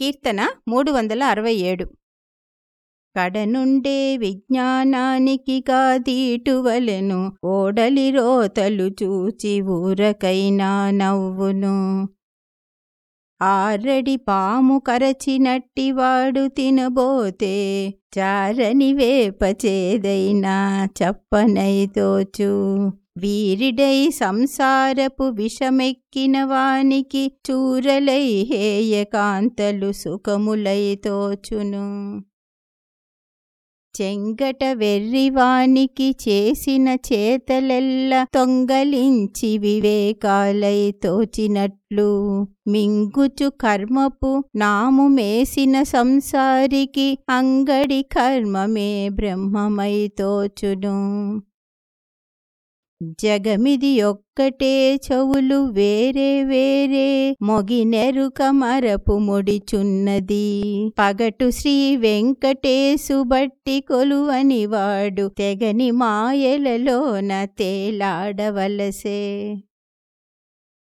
కీర్తన మూడు వందల అరవై ఏడు. కడనుండే విజ్ఞానానికి కాదీటువలెను ఓడలి రోతలు చూచి ఊరకైనా నవ్వును. ఆరడి పాము కరచినట్టివాడు తినబోతే చారని వేపచేదైనా చప్పనైతోచు వీరిడై సంసారపు విషమెక్కిన వానికి చూరలై హేయకాంతలు సుఖములై తోచును. చెంగట వెర్రివానికి చేసిన చేతలెల్ల తొంగలించి వివేకాలై తోచినట్లు మింగుచు కర్మపు నాము మేసిన సంసారికి అంగడి కర్మమే బ్రహ్మమై తోచును. జగమిది ఒక్కటే చెవులు వేరే వేరే మొగినెరుక మరపు ముడిచున్నది. పగటు శ్రీ వెంకటేశు బట్టి కొలువని వాడు తెగని మాయలలోన తేలాడవలసే.